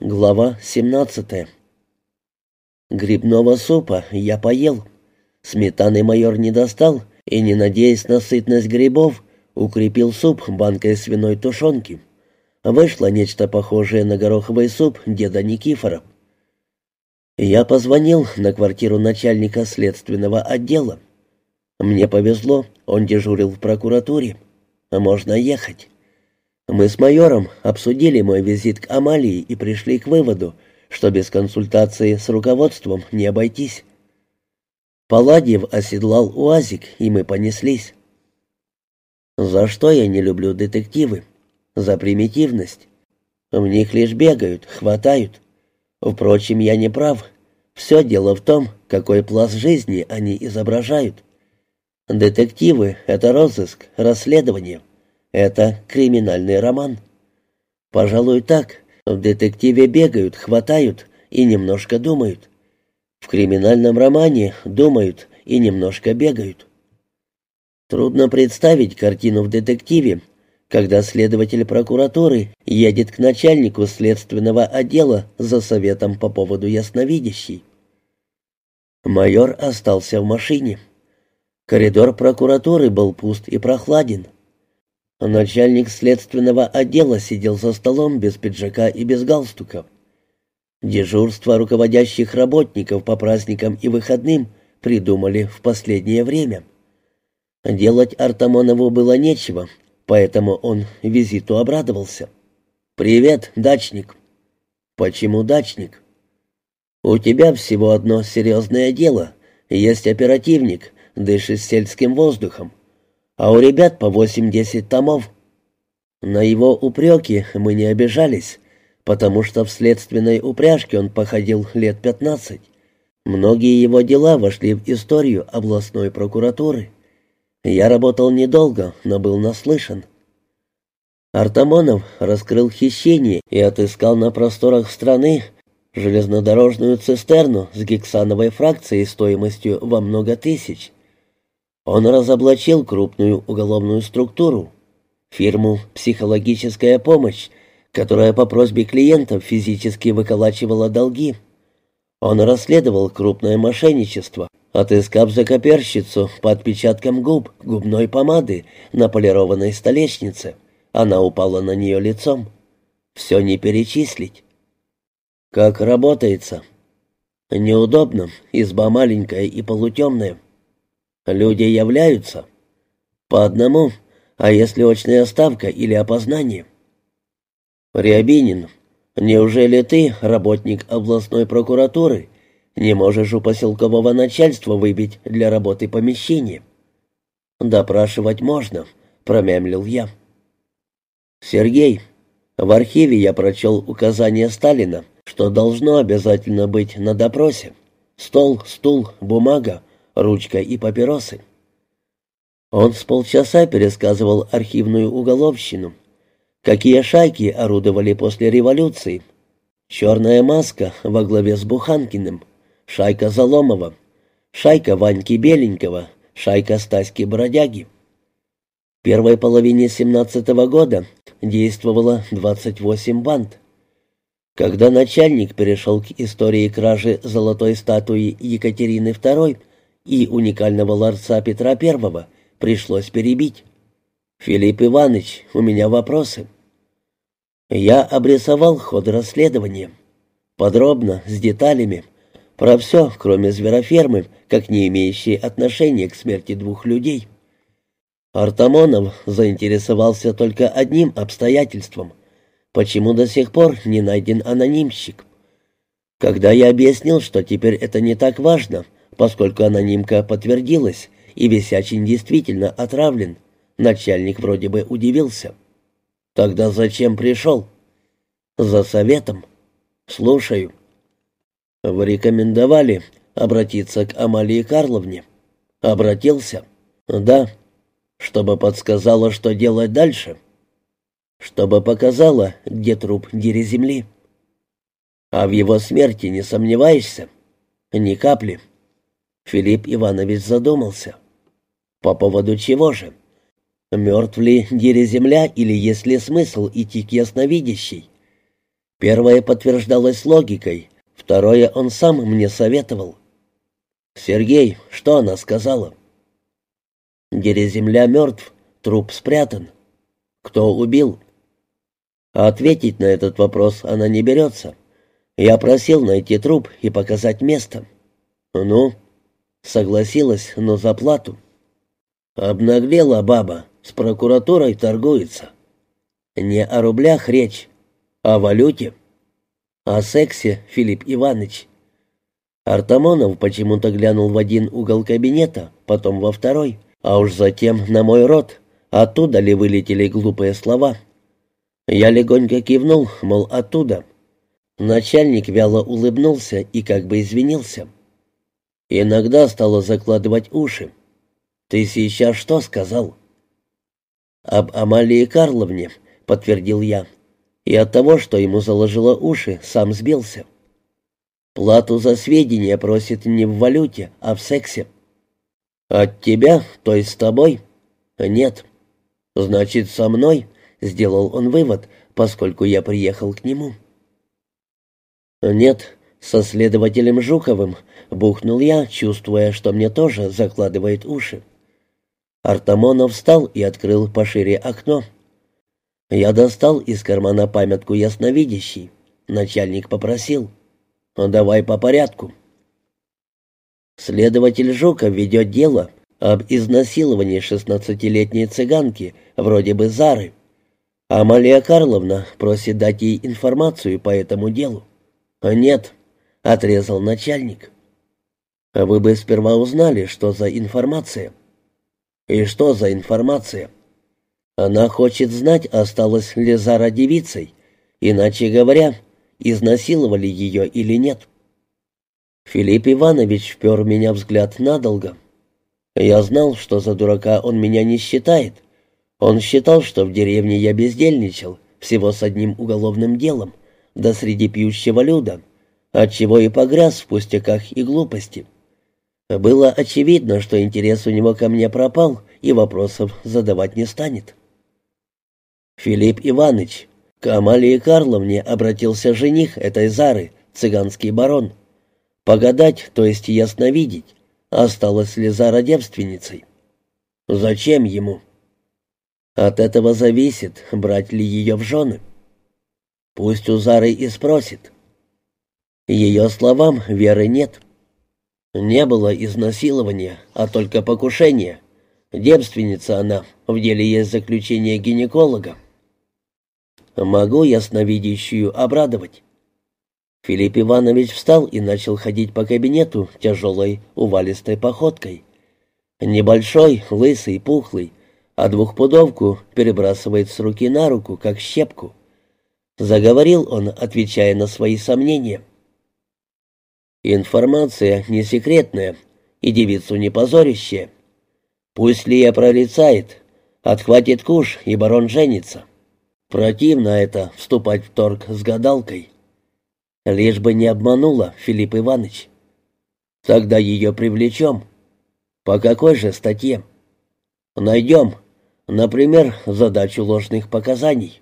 Глава 17 Грибного супа я поел. Сметаны майор не достал и, не надеясь на сытность грибов, укрепил суп банкой свиной тушенки. Вышло нечто похожее на гороховый суп деда Никифора. Я позвонил на квартиру начальника следственного отдела. Мне повезло, он дежурил в прокуратуре. Можно ехать. Мы с майором обсудили мой визит к Амалии и пришли к выводу, что без консультации с руководством не обойтись. Паладьев оседлал УАЗик, и мы понеслись. За что я не люблю детективы? За примитивность. В них лишь бегают, хватают. Впрочем, я не прав. Все дело в том, какой пласт жизни они изображают. Детективы — это розыск, расследование — это криминальный роман. Пожалуй, так. В детективе бегают, хватают и немножко думают. В криминальном романе думают и немножко бегают. Трудно представить картину в детективе, когда следователь прокуратуры едет к начальнику следственного отдела за советом по поводу ясновидящей. Майор остался в машине. Коридор прокуратуры был пуст и прохладен. Начальник следственного отдела сидел за столом без пиджака и без галстука. Дежурство руководящих работников по праздникам и выходным придумали в последнее время. Делать Артамонову было нечего, поэтому он визиту обрадовался. «Привет, дачник». «Почему дачник?» «У тебя всего одно серьезное дело. Есть оперативник, дышишь сельским воздухом а у ребят по восемь-десять томов. На его упреки мы не обижались, потому что в следственной упряжке он походил лет пятнадцать. Многие его дела вошли в историю областной прокуратуры. Я работал недолго, но был наслышан. Артамонов раскрыл хищение и отыскал на просторах страны железнодорожную цистерну с гексановой фракцией стоимостью во много тысяч. Он разоблачил крупную уголовную структуру, фирму «Психологическая помощь», которая по просьбе клиентов физически выколачивала долги. Он расследовал крупное мошенничество, отыскав закоперщицу по отпечаткам губ губной помады на полированной столешнице. Она упала на нее лицом. Все не перечислить. Как работается? Неудобно, изба маленькая и полутемная. Люди являются. По одному, а если очная ставка или опознание? Рябинин, неужели ты, работник областной прокуратуры, не можешь у поселкового начальства выбить для работы помещение? Допрашивать можно, промямлил я. Сергей, в архиве я прочел указание Сталина, что должно обязательно быть на допросе. Стол, стул, бумага, ручка и папиросы. Он с полчаса пересказывал архивную уголовщину. Какие шайки орудовали после революции. Черная маска во главе с Буханкиным, шайка Заломова, шайка Ваньки Беленького, шайка Стаськи Бродяги. В первой половине 17 -го года действовало 28 банд. Когда начальник перешел к истории кражи золотой статуи Екатерины II, и уникального ларца Петра Первого пришлось перебить. «Филипп Иванович, у меня вопросы». Я обрисовал ход расследования. Подробно, с деталями. Про все, кроме зверофермы, как не имеющие отношения к смерти двух людей. Артамонов заинтересовался только одним обстоятельством. Почему до сих пор не найден анонимщик? Когда я объяснил, что теперь это не так важно, Поскольку анонимка подтвердилась, и Висячин действительно отравлен, начальник вроде бы удивился. «Тогда зачем пришел?» «За советом». «Слушаю». «Вы рекомендовали обратиться к Амалии Карловне?» «Обратился?» «Да». «Чтобы подсказала, что делать дальше?» «Чтобы показала, где труп Дири Земли». «А в его смерти не сомневаешься?» «Ни капли». Филипп Иванович задумался. По поводу чего же? Мертв ли Земля или есть ли смысл идти к ясновидящей? Первое подтверждалось логикой, второе он сам мне советовал. «Сергей, что она сказала?» «Дереземля мертв, труп спрятан. Кто убил?» Ответить на этот вопрос она не берется. Я просил найти труп и показать место. «Ну?» Согласилась, но за плату. Обнаглела баба, с прокуратурой торгуется. Не о рублях речь, а о валюте. О сексе, Филипп Иванович. Артамонов почему-то глянул в один угол кабинета, потом во второй, а уж затем на мой рот. Оттуда ли вылетели глупые слова? Я легонько кивнул, мол, оттуда. Начальник вяло улыбнулся и как бы извинился. Иногда стала закладывать уши. «Ты сейчас что сказал?» «Об Амалии Карловне», — подтвердил я. «И от того, что ему заложило уши, сам сбился. Плату за сведения просит не в валюте, а в сексе». «От тебя, то есть с тобой?» «Нет». «Значит, со мной?» — сделал он вывод, поскольку я приехал к нему. «Нет, со следователем Жуковым», — бухнул я, чувствуя, что мне тоже закладывает уши. Артамонов встал и открыл пошире окно. Я достал из кармана памятку ясновидящий. Начальник попросил. «Ну, «Давай по порядку». Следователь Жуков ведет дело об изнасиловании шестнадцатилетней цыганки, вроде бы Зары. Амалия Карловна просит дать ей информацию по этому делу. «Нет», — отрезал начальник. «Вы бы сперва узнали, что за информация». «И что за информация?» «Она хочет знать, осталась ли Зара девицей, иначе говоря, изнасиловали ее или нет». Филипп Иванович впер меня взгляд надолго. Я знал, что за дурака он меня не считает. Он считал, что в деревне я бездельничал, всего с одним уголовным делом, да среди пьющего люда, отчего и погряз в пустяках и глупости. Было очевидно, что интерес у него ко мне пропал и вопросов задавать не станет. Филипп Иванович, к Амалии Карловне обратился жених этой Зары, цыганский барон. Погадать, то есть ясно видеть, осталась ли Зара девственницей. Зачем ему? От этого зависит, брать ли ее в жены. Пусть у Зары и спросит. Ее словам веры нет. Не было изнасилования, а только покушение. Девственница она, в деле есть заключение гинеколога. Могу ясновидящую обрадовать. Филипп Иванович встал и начал ходить по кабинету тяжелой, увалистой походкой. Небольшой, лысый, пухлый, а двухпудовку перебрасывает с руки на руку, как щепку. Заговорил он, отвечая на свои сомнения. Информация не секретная и девицу не позорящая. Пусть Лия прорицает, отхватит куш, и барон женится. Противно это вступать в торг с гадалкой. Лишь бы не обманула Филипп Иванович. Тогда ее привлечем. По какой же статье? Найдем, например, задачу ложных показаний.